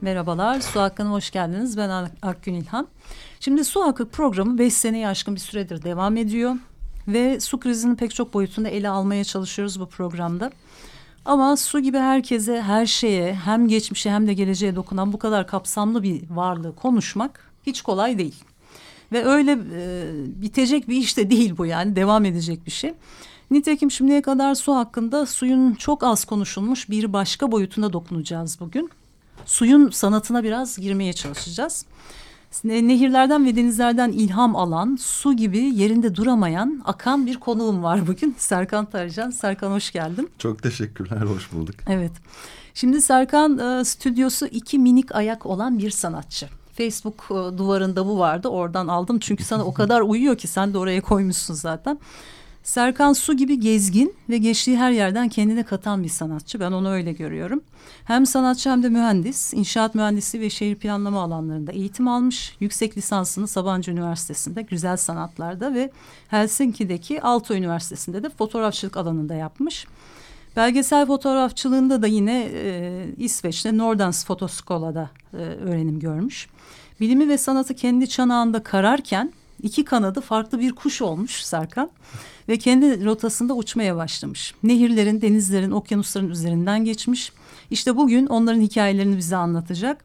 Merhabalar, Su Hakkı'na hoş geldiniz. Ben Akgün İlhan. Şimdi Su Hakkı programı 5 seneye aşkın bir süredir devam ediyor. Ve su krizinin pek çok boyutunu ele almaya çalışıyoruz bu programda. Ama su gibi herkese, her şeye, hem geçmişe hem de geleceğe dokunan bu kadar kapsamlı bir varlığı konuşmak hiç kolay değil. Ve öyle e, bitecek bir iş de değil bu yani, devam edecek bir şey. Nitekim şimdiye kadar su hakkında suyun çok az konuşulmuş bir başka boyutuna dokunacağız bugün suyun sanatına biraz girmeye çalışacağız. Nehirlerden ve denizlerden ilham alan, su gibi yerinde duramayan, akan bir konuğum var bugün. Serkan Tarcan. Serkan hoş geldin. Çok teşekkürler, hoş bulduk. Evet. Şimdi Serkan e, stüdyosu iki minik ayak olan bir sanatçı. Facebook e, duvarında bu vardı. Oradan aldım çünkü sana o kadar uyuyor ki sen de oraya koymuşsun zaten. Serkan Su gibi gezgin ve geçtiği her yerden kendine katan bir sanatçı. Ben onu öyle görüyorum. Hem sanatçı hem de mühendis. İnşaat mühendisi ve şehir planlama alanlarında eğitim almış. Yüksek lisansını Sabancı Üniversitesi'nde güzel sanatlarda ve Helsinki'deki Aalto Üniversitesi'nde de fotoğrafçılık alanında yapmış. Belgesel fotoğrafçılığında da yine e, İsveç'te Nordens Fotoskola'da e, öğrenim görmüş. Bilimi ve sanatı kendi çanağında kararken iki kanadı farklı bir kuş olmuş Serkan ve kendi rotasında uçmaya başlamış. Nehirlerin, denizlerin, okyanusların üzerinden geçmiş. İşte bugün onların hikayelerini bize anlatacak.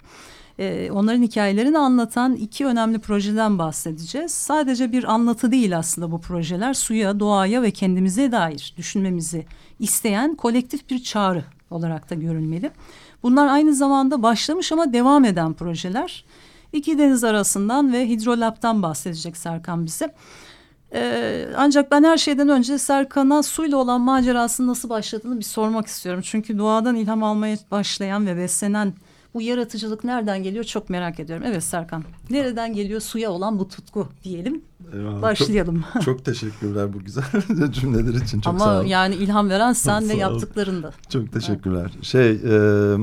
Ee, onların hikayelerini anlatan iki önemli projeden bahsedeceğiz. Sadece bir anlatı değil aslında bu projeler. Suya, doğaya ve kendimize dair düşünmemizi isteyen kolektif bir çağrı olarak da görülmeli. Bunlar aynı zamanda başlamış ama devam eden projeler. İki deniz arasından ve hidrolaptan bahsedecek Serkan bize. Ee, ancak ben her şeyden önce Serkan'a suyla olan macerasının nasıl başladığını bir sormak istiyorum. Çünkü doğadan ilham almaya başlayan ve beslenen bu yaratıcılık nereden geliyor çok merak ediyorum. Evet Serkan, nereden geliyor suya olan bu tutku diyelim. Eyvallah. Başlayalım. Çok, çok teşekkürler bu güzel cümleler için çok Ama sağ olun. yani ilham veren sen ve yaptıklarında. Çok teşekkürler. Evet. Şey, e,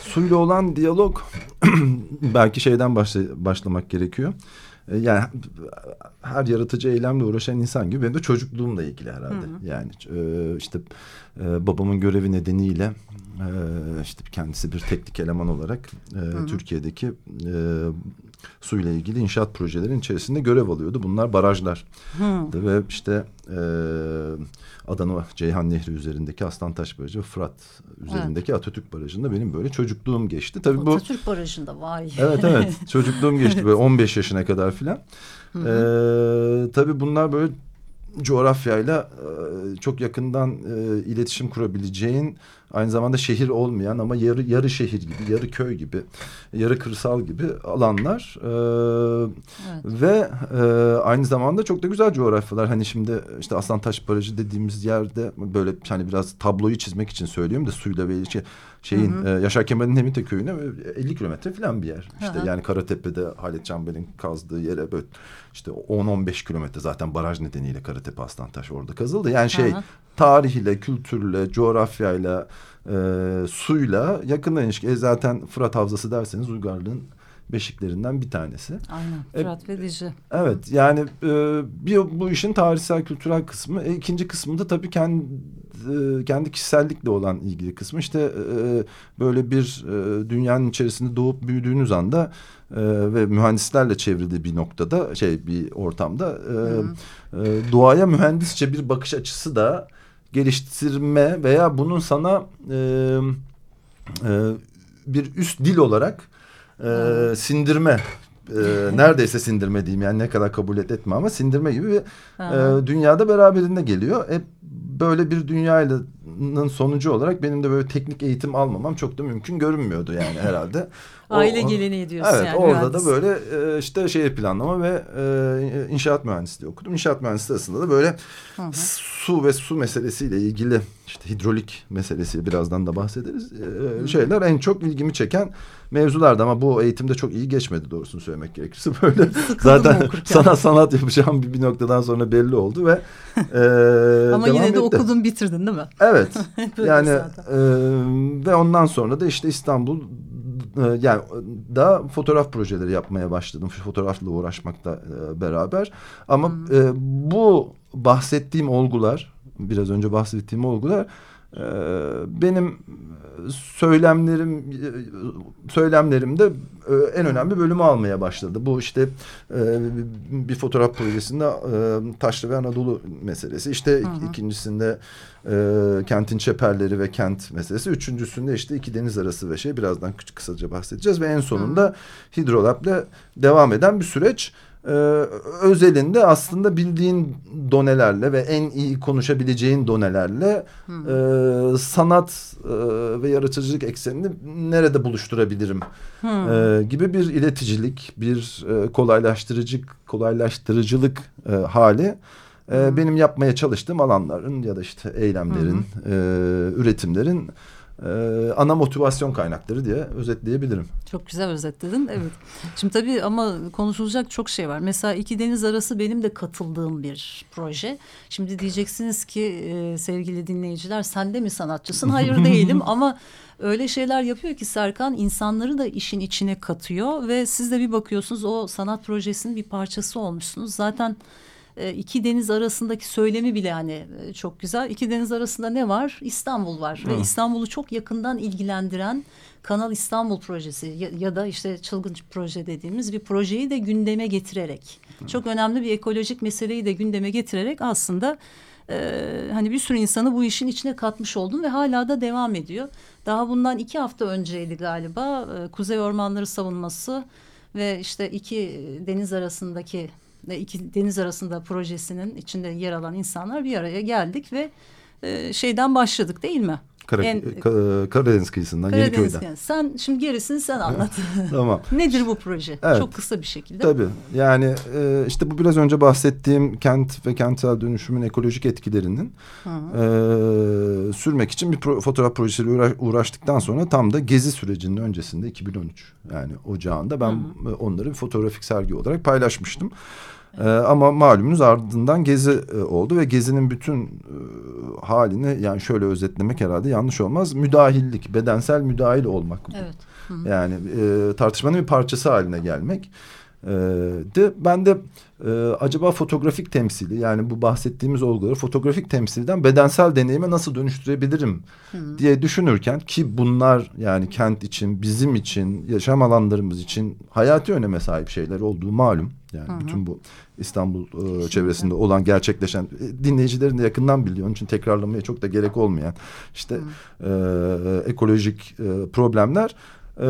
suyla olan diyalog belki şeyden başla, başlamak gerekiyor. E, yani her yaratıcı eylemle uğraşan insan gibi benim de çocukluğumla ilgili herhalde. Hı hı. Yani e, işte e, babamın görevi nedeniyle e, işte kendisi bir teknik eleman olarak e, hı hı. Türkiye'deki e, suyla ilgili inşaat projelerin içerisinde görev alıyordu. Bunlar barajlar. Hı. Ve işte e, Adana Ceyhan Nehri üzerindeki Aslantaş Barajı, Fırat üzerindeki evet. Atatürk Barajı'nda benim böyle çocukluğum geçti. Tabii Atatürk bu, Barajı'nda vay. Evet evet çocukluğum geçti böyle 15 yaşına kadar filan. Ee, tabii bunlar böyle coğrafyayla e, çok yakından e, iletişim kurabileceğin aynı zamanda şehir olmayan ama yarı yarı şehir gibi, yarı köy gibi, yarı kırsal gibi alanlar e, evet. ve e, aynı zamanda çok da güzel coğrafyalar. Hani şimdi işte Aslantaş Barajı dediğimiz yerde böyle hani biraz tabloyu çizmek için söylüyorum da suyla ve şey, şeyin hı hı. E, Yaşar Kemal'in Hemite köyüne 50 kilometre falan bir yer. İşte hı hı. yani Karatepe'de Halit Canbel'in kazdığı yere böyle işte 10-15 kilometre zaten baraj nedeniyle Karatepe Aslantaş orada kazıldı. Yani şey hı hı. Tarihiyle, kültürle, coğrafyayla, e, suyla yakından ilişki. E zaten Fırat Havzası derseniz Uygarlığın beşiklerinden bir tanesi. Aynen e, Fırat e, ve Dicle. Evet yani e, bir bu işin tarihsel kültürel kısmı. E, ikinci kısmı da tabii kendi e, kendi kişisellikle olan ilgili kısmı. İşte e, böyle bir e, dünyanın içerisinde doğup büyüdüğünüz anda e, ve mühendislerle çevrili bir noktada şey bir ortamda e, e, doğaya mühendisçe bir bakış açısı da geliştirme veya bunun sana e, e, bir üst dil olarak e, sindirme e, neredeyse sindirme diyeyim yani ne kadar kabul et etme ama sindirme gibi bir e, dünyada beraberinde geliyor. E, böyle bir dünyanın sonucu olarak benim de böyle teknik eğitim almamam çok da mümkün görünmüyordu yani herhalde. Aile geleneği diyorsun evet, yani. Orada mühendis. da böyle e, işte şehir planlama ve e, inşaat mühendisliği okudum. İnşaat mühendisliği arasında da böyle Hı hı. su ve su meselesiyle ilgili işte hidrolik meselesi birazdan da bahsederiz. E, şeyler en çok ilgimi çeken mevzulardı ama bu eğitimde çok iyi geçmedi doğrusunu söylemek gerekirse. Böyle Sıkıldım zaten okurken. sanat yapacağım bir, bir noktadan sonra belli oldu ve e, Ama yine de. Okudun bitirdin değil mi? Evet. Yani e, ve ondan sonra da işte İstanbul e, yani da fotoğraf projeleri yapmaya başladım. Fotoğrafla uğraşmakla e, beraber. Ama e, bu bahsettiğim olgular, biraz önce bahsettiğim olgular benim söylemlerim e, söylemlerimde e, en önemli bölümü almaya başladı. Bu işte e, bir fotoğraf projesinde e, Taşlı ve Anadolu meselesi. İşte ik- ikincisinde e, kentin çeperleri ve kent meselesi. Üçüncüsünde işte iki deniz arası ve şey birazdan küçük kısaca bahsedeceğiz. Ve en sonunda Hidrolab'le devam eden bir süreç. Ee, özelinde aslında bildiğin donelerle ve en iyi konuşabileceğin donelerle e, sanat e, ve yaratıcılık eksenini nerede buluşturabilirim e, gibi bir ileticilik, bir e, kolaylaştırıcı kolaylaştırıcılık e, hali e, benim yapmaya çalıştığım alanların ya da işte eylemlerin, e, üretimlerin e, ana motivasyon kaynakları diye özetleyebilirim. Çok güzel özetledin. Evet. Şimdi tabii ama konuşulacak çok şey var. Mesela iki deniz arası benim de katıldığım bir proje. Şimdi diyeceksiniz ki e, sevgili dinleyiciler sen de mi sanatçısın? Hayır değilim ama öyle şeyler yapıyor ki Serkan insanları da işin içine katıyor ve siz de bir bakıyorsunuz o sanat projesinin bir parçası olmuşsunuz. Zaten e, iki deniz arasındaki söylemi bile hani e, çok güzel. İki deniz arasında ne var? İstanbul var ve İstanbul'u çok yakından ilgilendiren Kanal İstanbul projesi ya, ya da işte çılgın proje dediğimiz bir projeyi de gündeme getirerek çok önemli bir ekolojik meseleyi de gündeme getirerek aslında e, hani bir sürü insanı bu işin içine katmış oldum ve hala da devam ediyor. Daha bundan iki hafta önceydi galiba e, Kuzey Ormanları Savunması ve işte iki deniz arasındaki iki deniz arasında projesinin içinde yer alan insanlar bir araya geldik ve e, şeyden başladık değil mi? Kara, En- Ka- Karadeniz kıyısından, Karadeniz Yeniköy'den. yani. Sen şimdi gerisini sen anlat. Tamam. Nedir bu proje? Evet. Çok kısa bir şekilde. Tabii yani e, işte bu biraz önce bahsettiğim kent ve kentsel dönüşümün ekolojik etkilerinin e, sürmek için bir pro- fotoğraf projesiyle uğra- uğraştıktan sonra tam da gezi sürecinin öncesinde 2013 yani ocağında ben e, onları bir fotoğrafik sergi olarak paylaşmıştım. E, ama malumunuz ardından gezi e, oldu ve gezinin bütün e, halini yani şöyle özetlemek herhalde yanlış olmaz. Müdahillik, bedensel müdahil olmak. Evet. Yani e, tartışmanın bir parçası haline gelmek. E, de ben de e, acaba fotoğrafik temsili yani bu bahsettiğimiz olguları fotoğrafik temsilden bedensel deneyime nasıl dönüştürebilirim diye düşünürken ki bunlar yani kent için, bizim için, yaşam alanlarımız için hayati öneme sahip şeyler olduğu malum. Yani bütün bu İstanbul e, çevresinde olan gerçekleşen e, dinleyicilerin de yakından biliyor. Onun için tekrarlamaya çok da gerek olmayan işte e, ekolojik e, problemler e,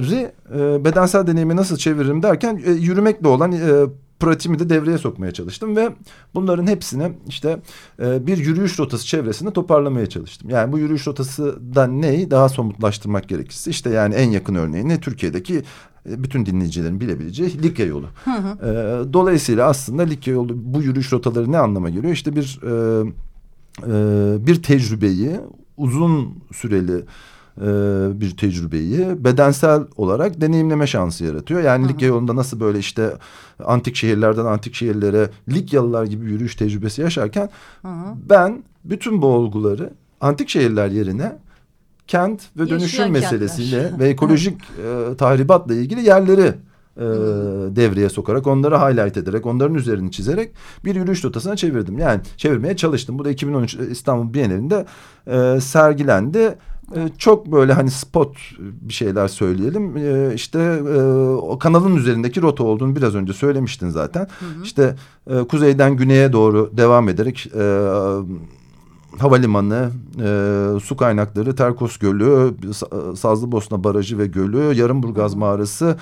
ri, e, bedensel deneyimi nasıl çeviririm derken e, yürümekle olan e, pratiğimi de devreye sokmaya çalıştım ve bunların hepsini işte e, bir yürüyüş rotası çevresinde toparlamaya çalıştım. Yani bu yürüyüş rotası da neyi daha somutlaştırmak gerekirse işte yani en yakın örneği ne Türkiye'deki e, bütün dinleyicilerin bilebileceği Likya yolu. E, dolayısıyla aslında Likya yolu bu yürüyüş rotaları ne anlama geliyor? İşte bir e, e, bir tecrübeyi uzun süreli e, bir tecrübeyi bedensel olarak deneyimleme şansı yaratıyor. Yani Likya yolunda nasıl böyle işte antik şehirlerden antik şehirlere Likyalılar gibi yürüyüş tecrübesi yaşarken ben bütün bu olguları antik şehirler yerine kent ve Yaşayan dönüşüm kentler. meselesiyle ve ekolojik e, tahribatla ilgili yerleri e, devreye sokarak onları highlight ederek onların üzerini çizerek bir yürüyüş rotasına çevirdim. Yani çevirmeye çalıştım. Bu da 2013 İstanbul Bienalinde e, sergilendi. E, çok böyle hani spot bir şeyler söyleyelim. E, işte e, o kanalın üzerindeki rota olduğunu biraz önce söylemiştin zaten. İşte e, kuzeyden güneye doğru devam ederek e, havalimanı, e, su kaynakları, Terkos Gölü, Sa- Sazlıbosna Barajı ve Gölü, Yarımburgaz Mağarası,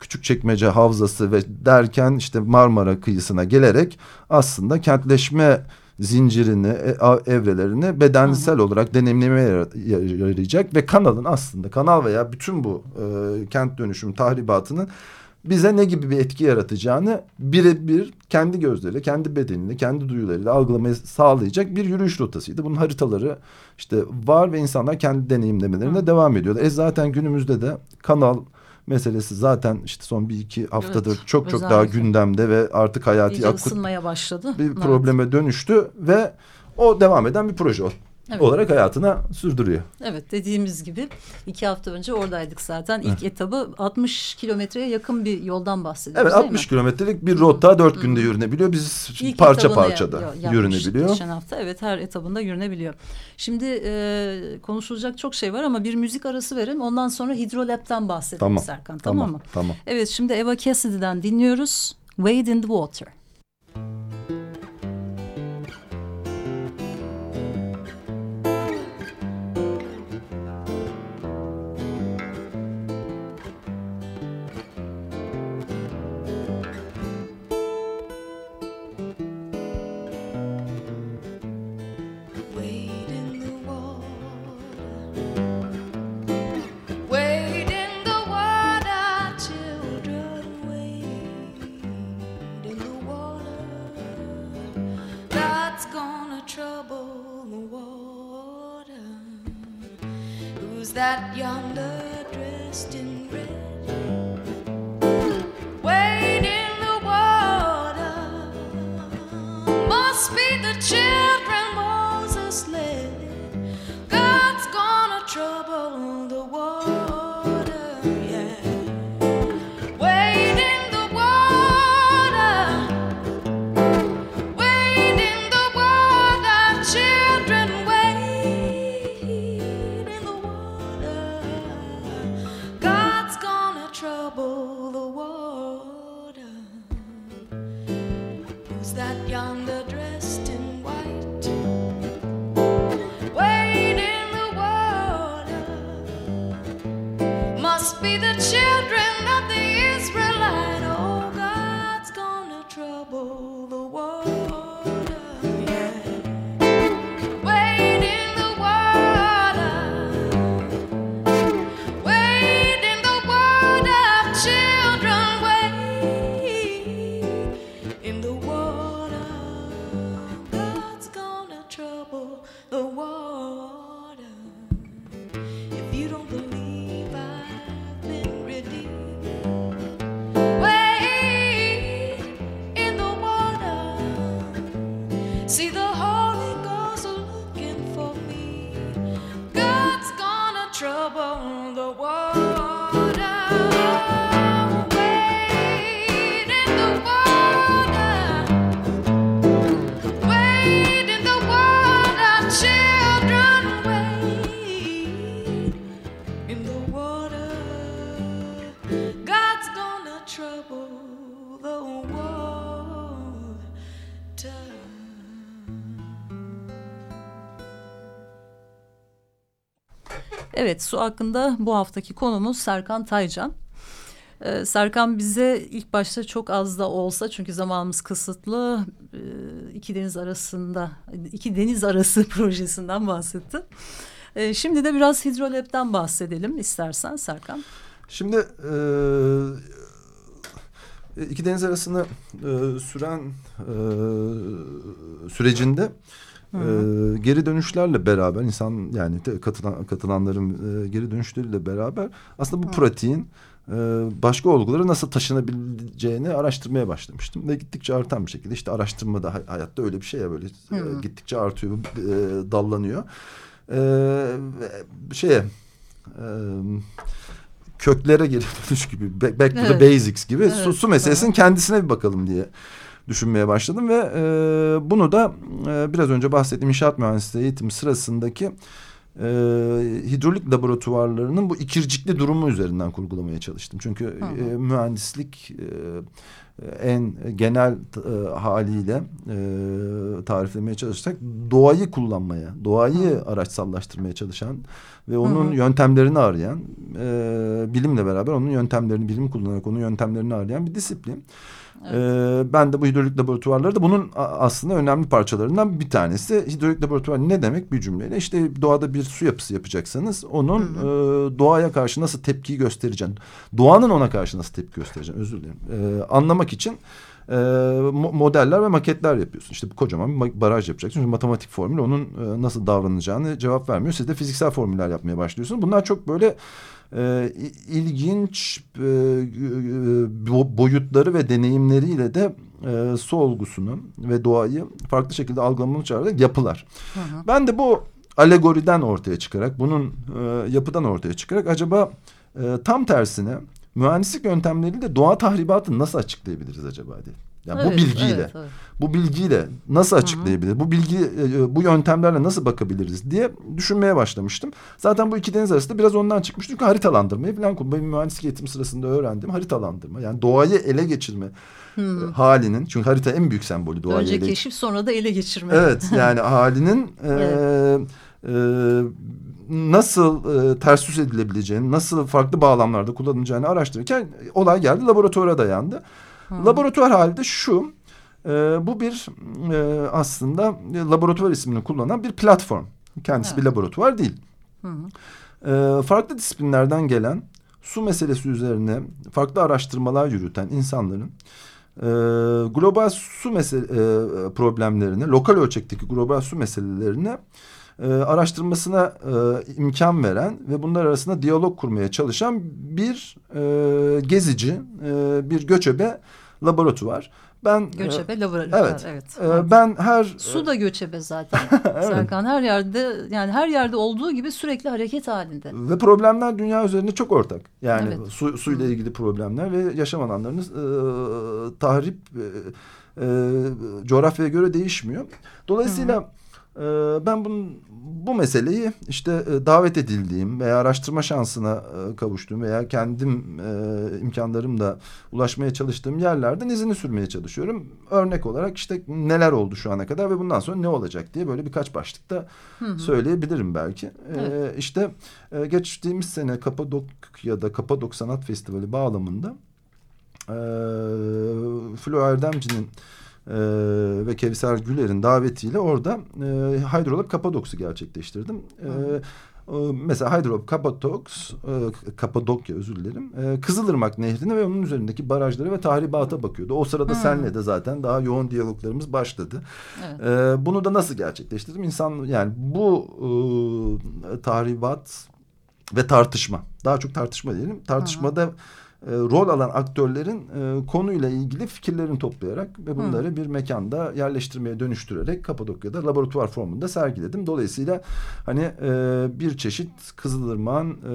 Küçükçekmece Havzası ve derken işte Marmara kıyısına gelerek aslında kentleşme zincirini, e, evrelerini bedensel Hı. olarak deneyimlemeye yarayacak ve kanalın aslında kanal veya bütün bu e, kent dönüşüm tahribatının bize ne gibi bir etki yaratacağını birebir kendi gözleriyle, kendi bedeniyle, kendi duyularıyla algılamayı sağlayacak bir yürüyüş rotasıydı. Bunun haritaları işte var ve insanlar kendi deneyimlemelerine Hı. devam ediyorlar. E zaten günümüzde de kanal meselesi zaten işte son bir iki haftadır evet, çok çok daha gündemde ve artık hayati akut bir evet. probleme dönüştü ve o devam eden bir proje evet. olarak hayatına sürdürüyor. Evet dediğimiz gibi iki hafta önce oradaydık zaten. İlk evet. etabı 60 kilometreye yakın bir yoldan bahsediyoruz Evet 60 kilometrelik bir rota dört günde yürünebiliyor. Biz İlk parça parça da yürünebiliyor. Geçen hafta evet her etabında yürünebiliyor. Şimdi e, konuşulacak çok şey var ama bir müzik arası verin. Ondan sonra Hidrolab'dan bahsedelim tamam, Serkan tamam, tamam mı? Tamam. Evet şimdi Eva Cassidy'den dinliyoruz. Wade in the Water. that young that young trouble the water. Evet su hakkında bu haftaki konumuz Serkan Taycan. Ee, Serkan bize ilk başta çok az da olsa çünkü zamanımız kısıtlı e, iki deniz arasında iki deniz arası projesinden bahsetti. Ee, şimdi de biraz hidrolab'den bahsedelim istersen Serkan. Şimdi e, iki deniz arasını e, süren e, sürecinde e, geri dönüşlerle beraber insan yani katılan katılanların e, geri dönüşleriyle beraber aslında bu pratiğin e, başka olgulara nasıl taşınabileceğini araştırmaya başlamıştım. Ve gittikçe artan bir şekilde işte araştırmada hay- hayatta öyle bir şey ya böyle e, gittikçe artıyor e, dallanıyor. E, şeye e, köklere geri dönüş gibi back, to the Evet. basics gibi Evet, su, su meselesinin kendisine bir bakalım diye düşünmeye başladım ve e, bunu da e, biraz önce bahsettiğim inşaat mühendisliği eğitim sırasındaki e, hidrolik laboratuvarlarının bu ikircikli durumu üzerinden kurgulamaya çalıştım. Çünkü Hı hı. e, mühendislik en genel e, haliyle e, tariflemeye çalışsak doğayı kullanmaya, doğayı Hı. araçsallaştırmaya çalışan ve onun Hı. yöntemlerini arayan, e, bilimle beraber onun yöntemlerini, bilim kullanarak onun yöntemlerini arayan bir disiplin. Evet. Ee, ben de bu hidrolik laboratuvarları da bunun aslında önemli parçalarından bir tanesi. Hidrolik laboratuvar ne demek bir cümleyle? İşte doğada bir su yapısı yapacaksanız onun hı hı. E, doğaya karşı nasıl tepki göstereceksin? Doğanın ona karşı nasıl tepki göstereceksin? Özür dilerim. E, anlamak için e, modeller ve maketler yapıyorsun. İşte bu kocaman bir baraj yapacaksın. Çünkü matematik formül onun e, nasıl davranacağını cevap vermiyor. Siz de fiziksel formüller yapmaya başlıyorsunuz. Bunlar çok böyle e, ilginç e, boyutları ve deneyimleriyle de e, su olgusunu ve doğayı farklı şekilde algılamamı çağırarak yapılar. Hı hı. Ben de bu alegoriden ortaya çıkarak, bunun e, yapıdan ortaya çıkarak acaba e, tam tersine mühendislik yöntemleriyle doğa tahribatını nasıl açıklayabiliriz acaba diye. Yani evet, bu bilgiyle, evet, evet. bu bilgiyle nasıl açıklayabilir? Bu bilgi, e, bu yöntemlerle nasıl bakabiliriz diye düşünmeye başlamıştım. Zaten bu iki deniz arasında biraz ondan çıkmış. Çünkü haritalandırmayı falan benim mühendislik eğitim sırasında öğrendim. Haritalandırma yani doğayı ele geçirme hmm. halinin. Çünkü harita en büyük sembolü doğayı Önce ele keşif sonra da ele geçirme. Evet yani halinin evet. e, e, nasıl e, ters yüz edilebileceğini, nasıl farklı bağlamlarda kullanılacağını araştırırken olay geldi laboratuvara dayandı. Hmm. Laboratuvar halde şu, e, bu bir e, aslında laboratuvar ismini kullanan bir platform. Kendisi evet. bir laboratuvar değil. E, farklı disiplinlerden gelen su meselesi üzerine farklı araştırmalar yürüten insanların e, global su mesele, e, problemlerini, lokal ölçekteki global su meselelerini e, araştırmasına e, imkan veren ve bunlar arasında diyalog kurmaya çalışan bir e, gezici, e, bir göçebe laboratuvar. Ben göçebe e, laboratuvar. Evet. evet. E, ben her su da göçebe zaten. evet. Serkan her yerde yani her yerde olduğu gibi sürekli hareket halinde. Ve problemler dünya üzerinde çok ortak. Yani evet. su suyla ilgili problemler ve yaşam alanlarının e, tahrip e, e, coğrafyaya göre değişmiyor. Dolayısıyla Hı ben bunun, bu meseleyi işte e, davet edildiğim veya araştırma şansına e, kavuştuğum veya kendim e, imkanlarımla ulaşmaya çalıştığım yerlerden izini sürmeye çalışıyorum. Örnek olarak işte neler oldu şu ana kadar ve bundan sonra ne olacak diye böyle birkaç başlıkta hı hı. söyleyebilirim belki. Evet. Ee, işte geçtiğimiz sene Kapadokya'da Kapadok Sanat Festivali bağlamında Flo Erdemci'nin e, ve Kevser Güler'in davetiyle orada e, Hydrolab Kapadoks'u gerçekleştirdim. E, mesela Hydrolab Kapadoks, e, Kapadokya özür dilerim, e, Kızılırmak Nehri'ne ve onun üzerindeki barajları ve tahribata bakıyordu. O sırada hmm. senle de zaten daha yoğun diyaloglarımız başladı. Evet. E, bunu da nasıl gerçekleştirdim? İnsan yani bu e, tahribat ve tartışma, daha çok tartışma diyelim. Tartışmada... Hmm e, rol alan aktörlerin e, konuyla ilgili fikirlerini toplayarak ve bunları Hı. bir mekanda yerleştirmeye dönüştürerek Kapadokya'da laboratuvar formunda sergiledim. Dolayısıyla hani e, bir çeşit Kızılırmak'ın e,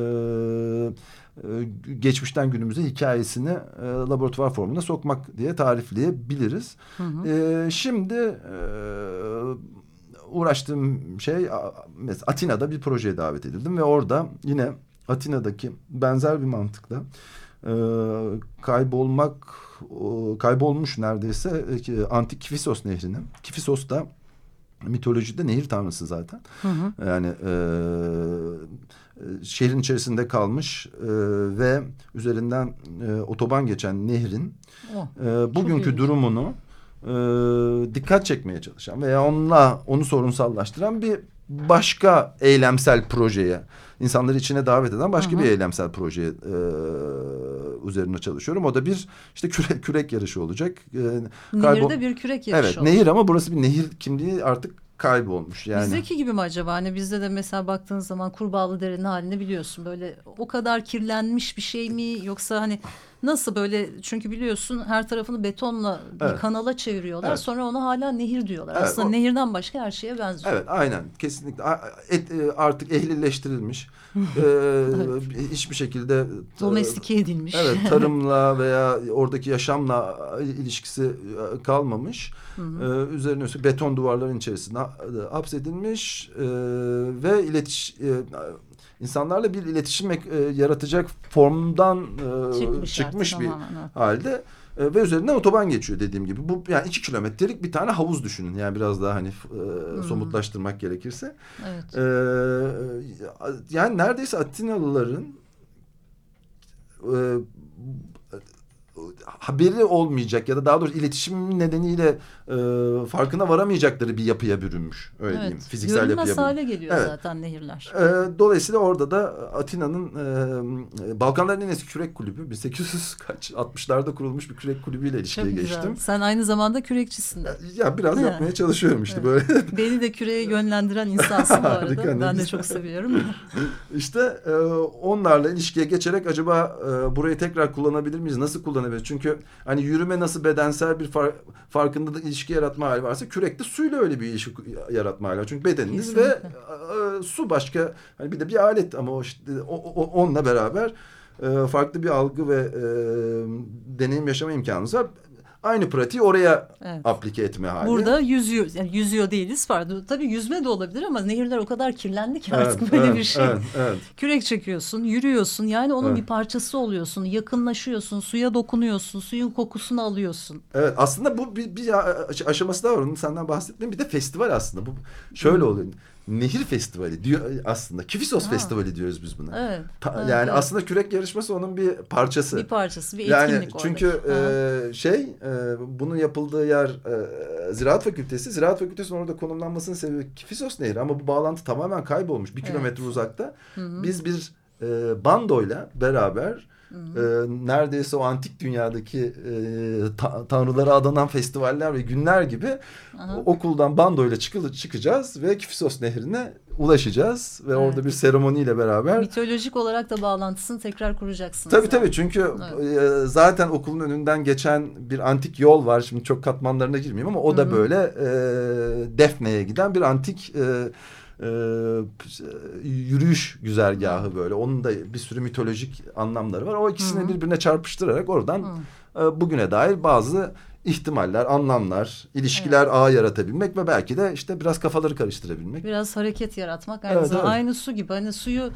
e, geçmişten günümüze hikayesini e, laboratuvar formuna sokmak diye tarifleyebiliriz. Hı hı. E, şimdi e, uğraştığım şey mesela Atina'da bir projeye davet edildim ve orada yine Atina'daki benzer bir mantıkla e, kaybolmak e, kaybolmuş neredeyse e, antik Kifisos nehrine. Kifisos da mitolojide nehir tanrısı zaten. Hı hı. Yani e, şehrin içerisinde kalmış e, ve üzerinden e, otoban geçen nehrin oh, e, bugünkü durumunu e, dikkat çekmeye çalışan veya onunla onu sorunsallaştıran bir başka eylemsel projeye insanları içine davet eden başka Hı-hı. bir eylemsel proje e, üzerine çalışıyorum. O da bir işte kürek, kürek yarışı olacak. E, Nehirde bir kürek yarışı Evet olacak. nehir ama burası bir nehir kimliği artık kaybolmuş yani. Bizdeki gibi mi acaba? Hani bizde de mesela baktığın zaman kurbağalı derenin halini biliyorsun. Böyle o kadar kirlenmiş bir şey mi yoksa hani Nasıl böyle çünkü biliyorsun her tarafını betonla evet. bir kanala çeviriyorlar. Evet. Sonra ona hala nehir diyorlar. Evet, Aslında o... nehirden başka her şeye benziyor. Evet aynen kesinlikle Et, e, artık ehlileştirilmiş. ee, evet. Hiçbir şekilde domestike edilmiş. Evet tarımla veya oradaki yaşamla ilişkisi e, kalmamış. Hı hı. Ee, üzerine beton duvarların içerisinde hapsedilmiş ee, ve iletiş e, insanlarla bir iletişim e, yaratacak formdan e, çıkmış, çıkmış bir tamamen. halde E, ve üzerinden otoban geçiyor dediğim gibi. Bu yani iki kilometrelik bir tane havuz düşünün. Yani biraz daha hani e, hmm. somutlaştırmak gerekirse. Evet. E, yani neredeyse Atinalıların e, haberi olmayacak ya da daha doğrusu iletişim nedeniyle e, farkına varamayacakları bir yapıya bürünmüş. Öyle evet. diyeyim. Fiziksel Görünmez yapıya bürünmüş. hale geliyor evet. zaten nehirler. E, dolayısıyla orada da Atina'nın e, Balkanların en eski kürek kulübü 1800 kaç 60'larda kurulmuş bir kürek kulübüyle ilişkiye Çok geçtim. Güzel. Sen aynı zamanda kürekçisin de. Ya biraz yapmaya çalışıyorum işte evet. böyle. Beni de küreğe yönlendiren insansın bu arada. Ben de çok seviyorum. İşte e, onlarla ilişkiye geçerek acaba e, burayı tekrar kullanabilir miyiz? Nasıl kullanabiliriz? Çünkü hani yürüme nasıl bedensel bir far, farkında da ilişki yaratma hali varsa kürekte suyla öyle bir ilişki yaratma hali var. Çünkü bedeniniz Kesinlikle. ve e, su başka hani bir de bir alet ama o işte o, o, onunla beraber e, farklı bir algı ve e, deneyim yaşama imkanınız var aynı pratiği oraya evet. aplike etme hali. Burada yüzüyor, yani yüzüyor değiliz pardon. Tabii yüzme de olabilir ama nehirler o kadar kirlendi ki artık evet, böyle evet, bir şey. Evet, evet. Kürek çekiyorsun, yürüyorsun. Yani onun evet. bir parçası oluyorsun. Yakınlaşıyorsun, suya dokunuyorsun, suyun kokusunu alıyorsun. Evet, aslında bu bir, bir aşaması daha var. Onu senden bahsettim. Bir de festival aslında. Bu şöyle hmm. oluyor. Nehir Festivali diyor aslında. Kifisos ha. Festivali diyoruz biz buna. Evet. Ta, evet yani evet. aslında kürek yarışması onun bir parçası. Bir parçası, bir etkinlik yani çünkü e, şey e, bunun yapıldığı yer e, Ziraat Fakültesi. Ziraat Fakültesi'nin orada konumlanmasının sebebi Kifisos Nehri ama bu bağlantı tamamen kaybolmuş. Bir evet. kilometre uzakta. Hı hı. Biz bir e, bandoyla beraber e, neredeyse o antik dünyadaki e, ta, tanrılara adanan festivaller ve günler gibi Aha. okuldan bandoyla çıkı, çıkacağız ve Kifisos Nehri'ne ulaşacağız ve evet. orada bir seremoniyle beraber. Mitolojik olarak da bağlantısını tekrar kuracaksınız. Tabii yani. tabii çünkü evet. e, zaten okulun önünden geçen bir antik yol var. Şimdi çok katmanlarına girmeyeyim ama o da Hı -hı. böyle e, Defne'ye giden bir antik e, e, yürüyüş güzergahı böyle. Onun da bir sürü mitolojik anlamları var. O ikisini Hı -hı. birbirine çarpıştırarak oradan e, bugüne dair bazı ihtimaller, anlamlar, ilişkiler evet. ağ yaratabilmek ve belki de işte biraz kafaları karıştırabilmek. Biraz hareket yaratmak aynı evet, evet. aynı su gibi. Hani suyu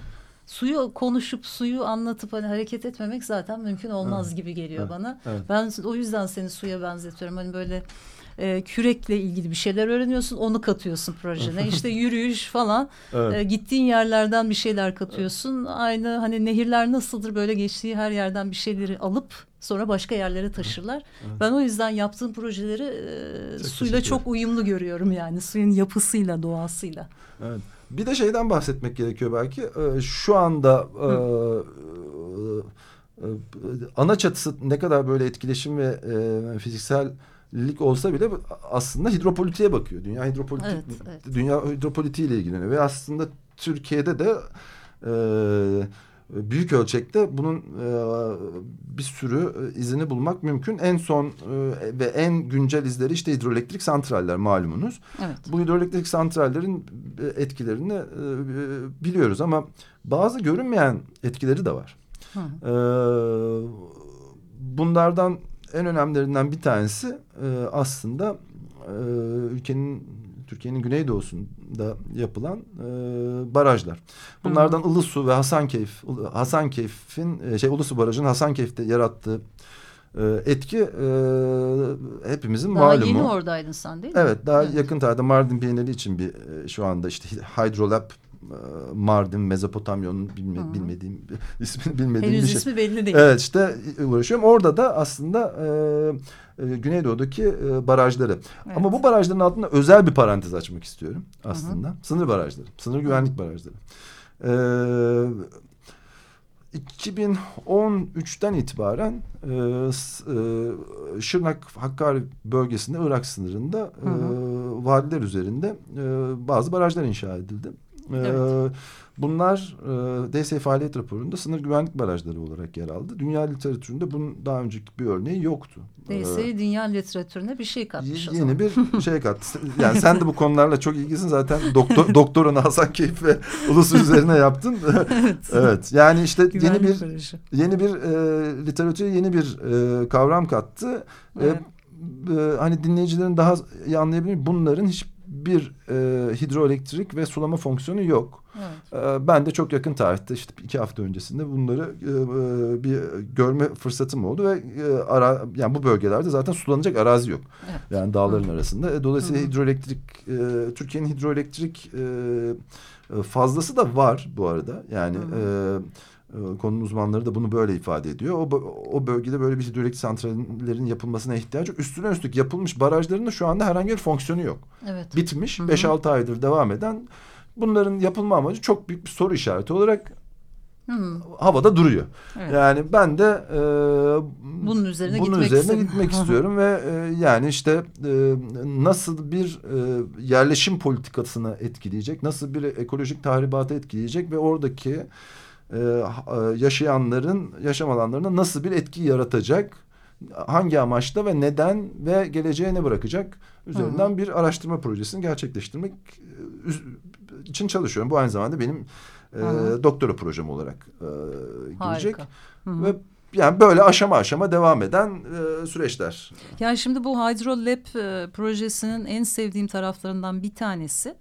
suyu konuşup suyu anlatıp hani hareket etmemek zaten mümkün olmaz evet. gibi geliyor evet. bana. Evet. Ben o yüzden seni suya benzetiyorum. Hani böyle e, kürekle ilgili bir şeyler öğreniyorsun onu katıyorsun projene işte yürüyüş falan evet. e, gittiğin yerlerden bir şeyler katıyorsun evet. aynı hani nehirler nasıldır böyle geçtiği her yerden bir şeyleri alıp sonra başka yerlere taşırlar. Evet. Ben o yüzden yaptığım projeleri e, çok suyla çok uyumlu görüyorum yani suyun yapısıyla doğasıyla. Evet. Bir de şeyden bahsetmek gerekiyor belki. Ee, şu anda e, e, ana çatısı ne kadar böyle etkileşim ve e, fiziksel lig olsa bile aslında hidropolitiğe bakıyor. Dünya hidropolitik evet, evet. dünya hidropolitiği ile ilgileniyor ve aslında Türkiye'de de e, büyük ölçekte bunun e, bir sürü izini bulmak mümkün. En son e, ve en güncel izleri işte hidroelektrik santraller malumunuz. Evet. Bu hidroelektrik santrallerin etkilerini e, biliyoruz ama bazı görünmeyen etkileri de var. Hı. E, bunlardan en önemlilerinden bir tanesi e, aslında e, ülkenin Türkiye'nin güneydoğusunda yapılan e, barajlar. Bunlardan Hı. Ilısu ve Hasankeyf Hasankeyf'in e, şey Ulusu Barajı'nın Hasankeyf'te yarattığı e, etki e, hepimizin daha malumu. Daha yeni oradaydın sen değil mi? Evet daha evet. yakın tarihte Mardin Bienali için bir e, şu anda işte Hydrolab Mardin, Mezopotamya'nın bilme, bilmediğim ismini bilmediğim Henüz bir şey. ismi belli değil. Evet işte uğraşıyorum. Orada da aslında e, e, Güneydoğu'daki e, barajları. Evet. Ama bu barajların altında özel bir parantez açmak istiyorum aslında. Hı hı. Sınır barajları, sınır güvenlik barajları. E, 2013'ten itibaren e, e, Şırnak Hakkari bölgesinde Irak sınırında hı hı. E, vadiler üzerinde e, bazı barajlar inşa edildi. Evet. Ee, bunlar e, DSE faaliyet raporunda sınır güvenlik barajları olarak yer aldı. Dünya literatüründe bunun daha önceki bir örneği yoktu. DSE ee, dünya literatürüne bir şey katmış Yeni zaman. bir şey kattı. Yani sen de bu konularla çok ilgilisin zaten. Doktor, doktorunu Hasan Keyif ve Ulusu üzerine yaptın. evet. evet. Yani işte güvenlik yeni bir barajı. yeni bir e, literatüre yeni bir e, kavram kattı. E, evet. E, e, hani dinleyicilerin daha iyi anlayabilir bunların hiç bir e, hidroelektrik ve sulama fonksiyonu yok. Evet. E, ben de çok yakın tarihte işte iki hafta öncesinde bunları e, e, bir görme fırsatım oldu ve e, ara yani bu bölgelerde zaten sulanacak arazi yok. Evet. Yani dağların Hı. arasında. E, dolayısıyla Hı hidroelektrik e, Türkiye'nin hidroelektrik e, e, fazlası da var bu arada. Yani Hı e, konunun uzmanları da bunu böyle ifade ediyor. O, o bölgede böyle bir hidroelektrik santrallerin yapılmasına ihtiyaç yok. Üstüne üstlük yapılmış barajların da şu anda herhangi bir fonksiyonu yok. Evet. Bitmiş. Hı hı. 5-6 aydır devam eden bunların yapılma amacı çok büyük bir soru işareti olarak Hı. havada duruyor. Evet. Yani ben de e, Bunun üzerine bunun gitmek üzerine istedim. gitmek istiyorum ve e, yani işte e, nasıl bir e, yerleşim politikasını etkileyecek, nasıl bir ekolojik tahribatı etkileyecek ve oradaki yaşayanların yaşam alanlarına nasıl bir etki yaratacak, hangi amaçla ve neden ve geleceğe bırakacak üzerinden bir araştırma projesini gerçekleştirmek e, için çalışıyorum. Bu aynı zamanda benim e, doktora projem olarak e, hı. Ve yani böyle aşama aşama devam eden e, süreçler. Yani şimdi bu Hydro Lab e, projesinin en sevdiğim taraflarından bir tanesi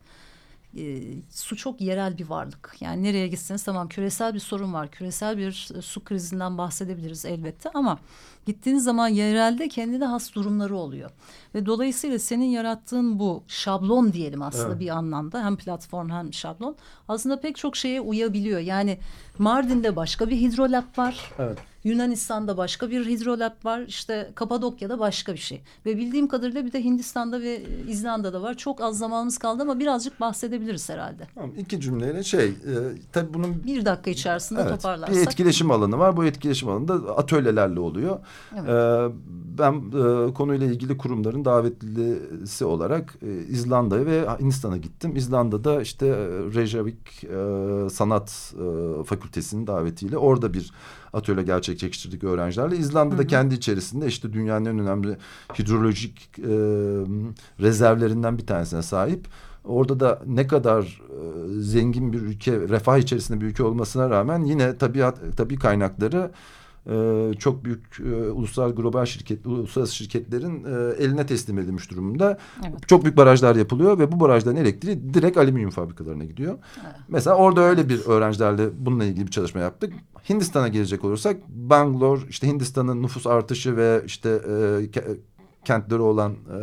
e, su çok yerel bir varlık. Yani nereye gitseniz tamam küresel bir sorun var. Küresel bir e, su krizinden bahsedebiliriz elbette ama gittiğiniz zaman yerelde kendine has durumları oluyor. Ve dolayısıyla senin yarattığın bu şablon diyelim aslında Evet. bir anlamda hem platform hem şablon aslında pek çok şeye uyabiliyor. Yani Mardin'de başka bir hidrolab var. Evet. Yunanistan'da başka bir hidrolab var. İşte Kapadokya'da başka bir şey. Ve bildiğim kadarıyla bir de Hindistan'da ve İzlanda'da var. Çok az zamanımız kaldı ama birazcık bahsedebiliriz herhalde. Tamam, iki cümleyle şey e, tabii bunun Bir dakika içerisinde evet, toparlarsak. bir etkileşim alanı var. Bu etkileşim alanında atölyelerle oluyor. Evet. E, ben e, konuyla ilgili kurumların davetlisi olarak e, İzlanda'ya ve Hindistan'a gittim. İzlanda'da işte e, Reykjavik e, Sanat e, Fakültesi'nin davetiyle orada bir atölye gerçekleştirdik öğrencilerle. İzlanda'da Hı hı. kendi içerisinde işte dünyanın en önemli hidrolojik e, rezervlerinden bir tanesine sahip. Orada da ne kadar e, zengin bir ülke, refah içerisinde bir ülke olmasına rağmen yine tabiat tabii kaynakları e, çok büyük e, ulusal global şirket, uluslararası şirketlerin e, eline teslim edilmiş durumda. Evet. Çok büyük barajlar yapılıyor ve bu barajların elektriği direkt alüminyum fabrikalarına gidiyor. Evet. Mesela orada öyle bir öğrencilerle bununla ilgili bir çalışma yaptık. Hindistan'a gelecek olursak Bangalore işte Hindistan'ın nüfus artışı ve işte e, ke- kentleri olan e,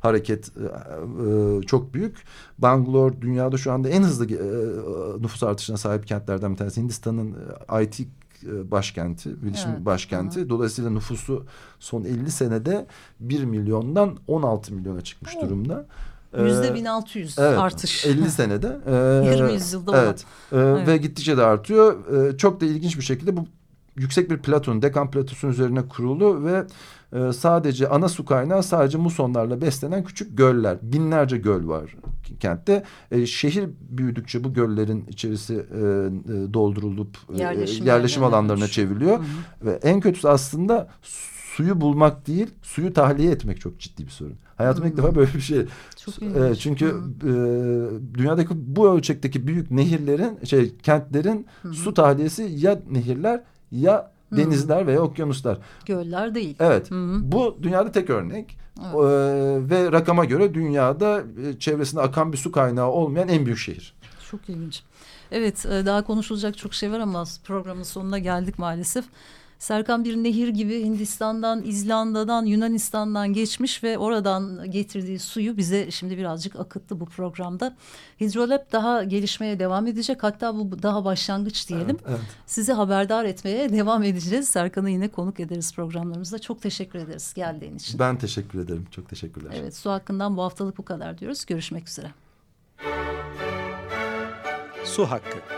hareket e, çok büyük. Bangalore dünyada şu anda en hızlı e, nüfus artışına sahip kentlerden bir tanesi. Hindistan'ın IT başkenti, bilişim Evet, başkenti. Dolayısıyla nüfusu son 50 senede 1 milyondan 16 milyona çıkmış Oh. durumda. Yüzde Ee, 1600 Evet, artış. 50 senede. Ee, 20 yüzyılda. Evet. Ee, Evet. Ve gittikçe de artıyor. Çok da ilginç bir şekilde bu yüksek bir platon, dekan platosunun üzerine kurulu ve e, sadece ana su kaynağı sadece musonlarla beslenen küçük göller. Binlerce göl var kentte. E, şehir büyüdükçe bu göllerin içerisi e, e, doldurulup e, Yerleşim yerleşim yerlerine alanlarına çevriliyor. Hı hı. Ve en kötüsü aslında suyu bulmak değil, suyu tahliye etmek çok ciddi bir sorun. Hayatımda ilk Hmm. defa böyle bir şey. Çok E, çünkü e, dünyadaki bu ölçekteki büyük nehirlerin, şey kentlerin hı. su tahliyesi ya nehirler ya denizler veya okyanuslar. Göller değil. Evet. Hı hı. Bu dünyada tek örnek. Evet. E, ve rakama göre dünyada e, çevresinde akan bir su kaynağı olmayan en büyük şehir. Çok ilginç. Evet e, daha konuşulacak çok şey var ama programın sonuna geldik maalesef. Serkan bir nehir gibi Hindistan'dan, İzlanda'dan, Yunanistan'dan geçmiş ve oradan getirdiği suyu bize şimdi birazcık akıttı bu programda. Hidrolab daha gelişmeye devam edecek. Hatta bu daha başlangıç diyelim. Evet, evet. Sizi haberdar etmeye devam edeceğiz. Serkan'ı yine konuk ederiz programlarımızda. Çok teşekkür ederiz geldiğin için. Ben teşekkür ederim. Çok teşekkürler. Evet su hakkından bu haftalık bu kadar diyoruz. Görüşmek üzere. Su hakkı.